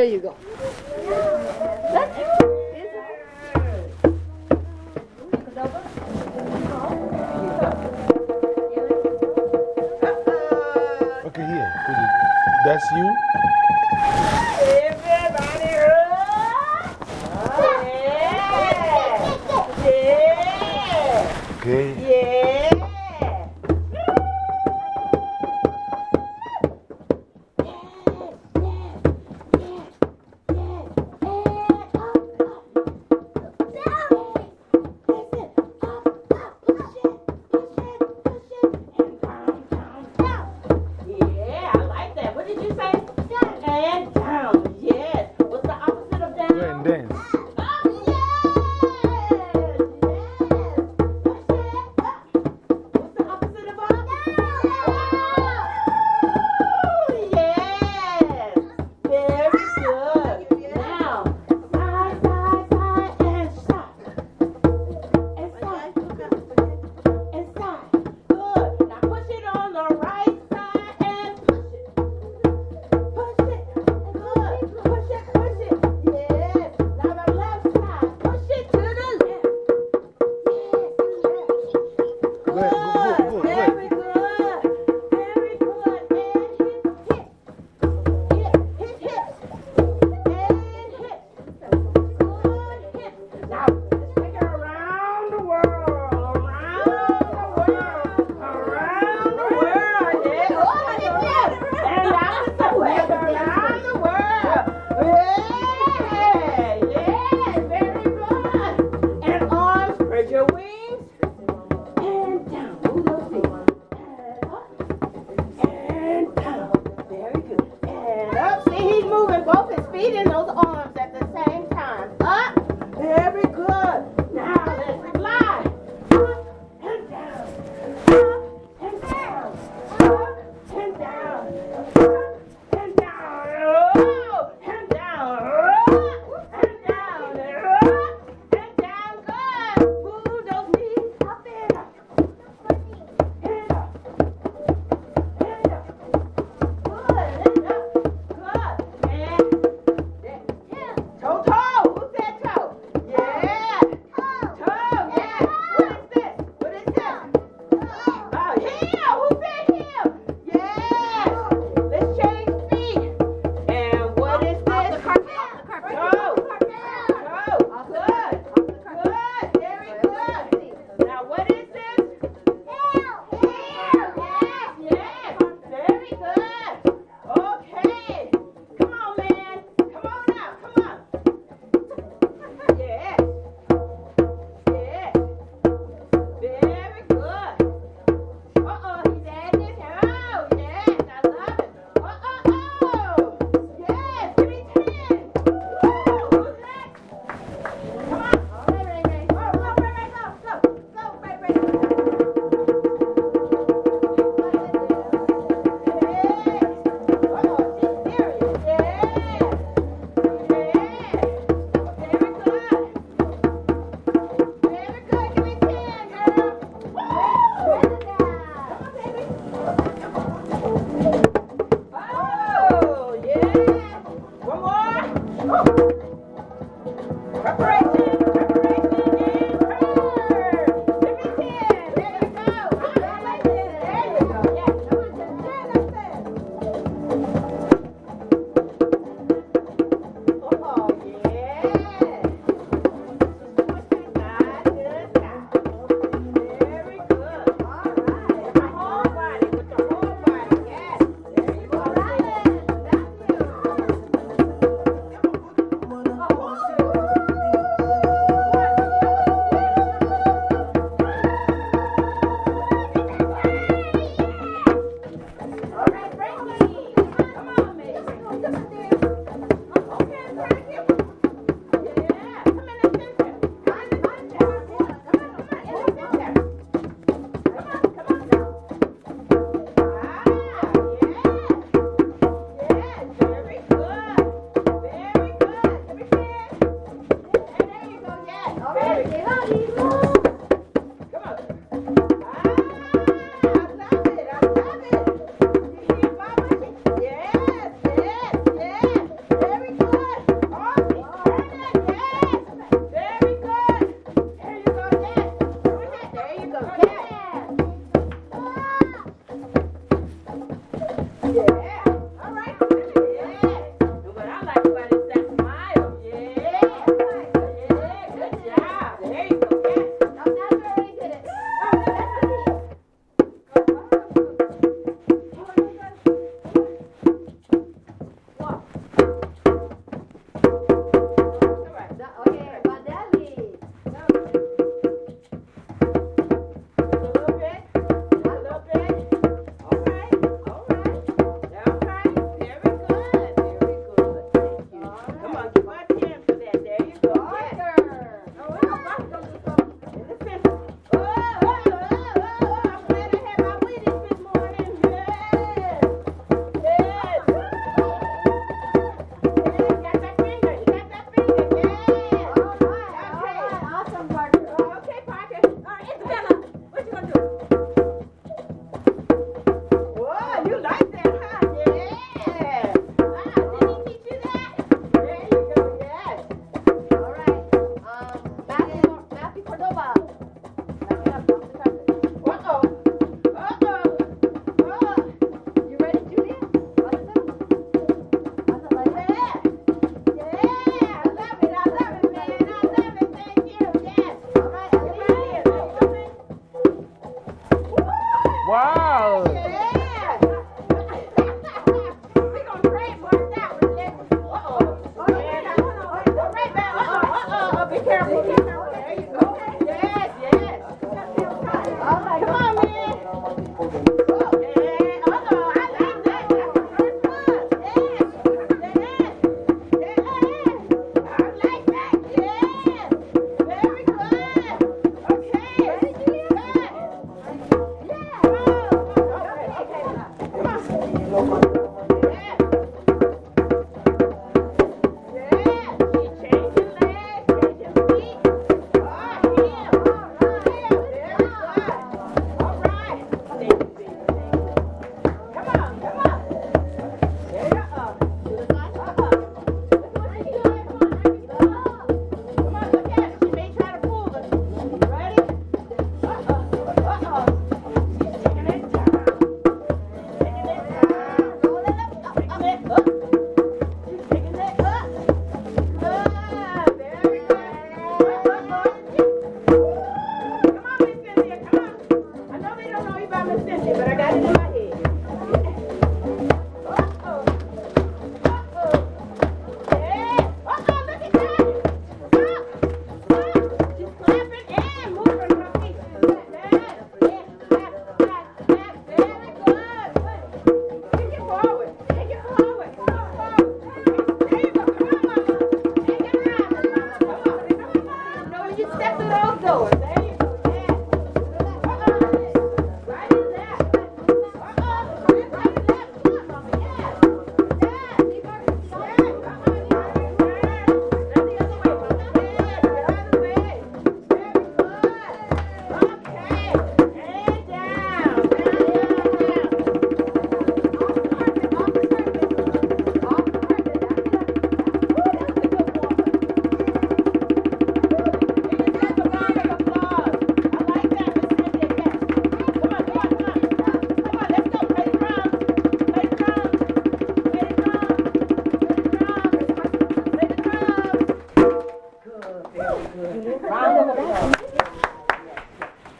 这一个。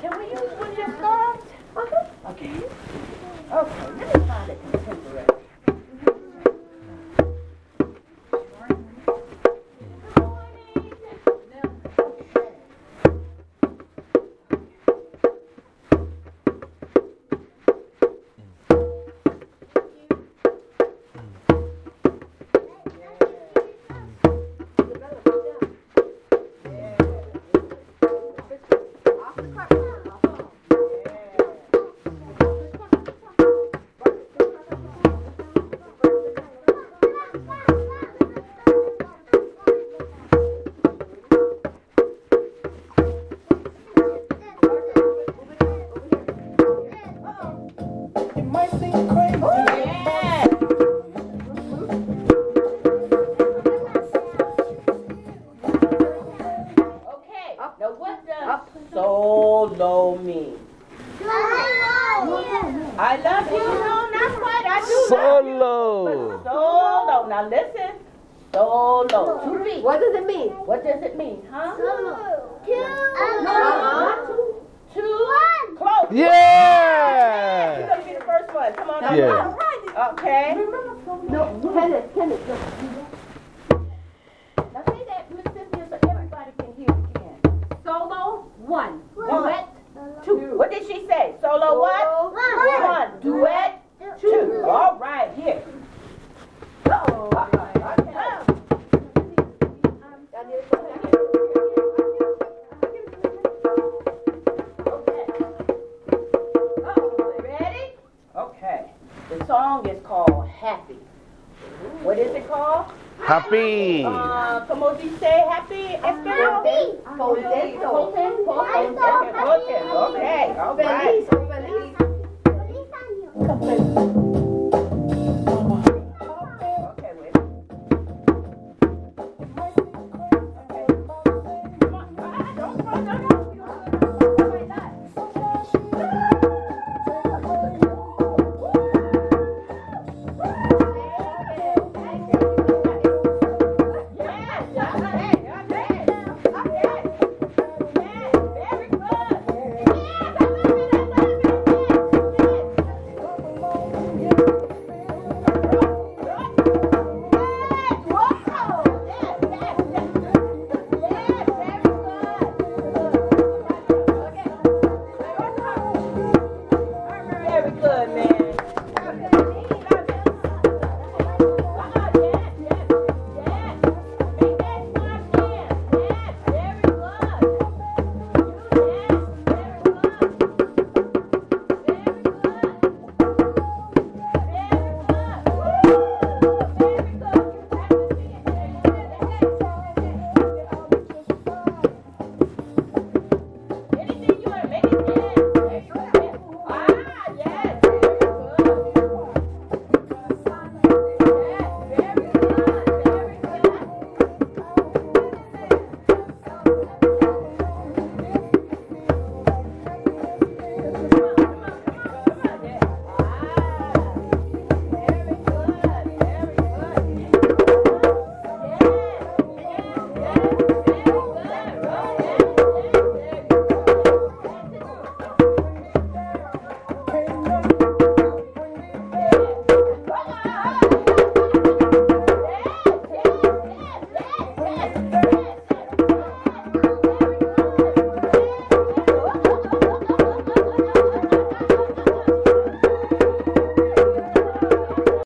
Can we use one of your Uh huh. Okay. okay. does it mean, huh? Two. Two. One. Two. Two. One. Close. Yeah. You're going to be the first one. Come on. Yeah. Okay. No, Kenneth, Kenneth. No. Now say that, Miss Cynthia, so everybody can hear it again. Solo, one. one. Duet, two. two. What did she say? Solo, Solo what? One. one. Duet, two. two. All right, here. Happy. Uh, como dice happy? Happy. Happy.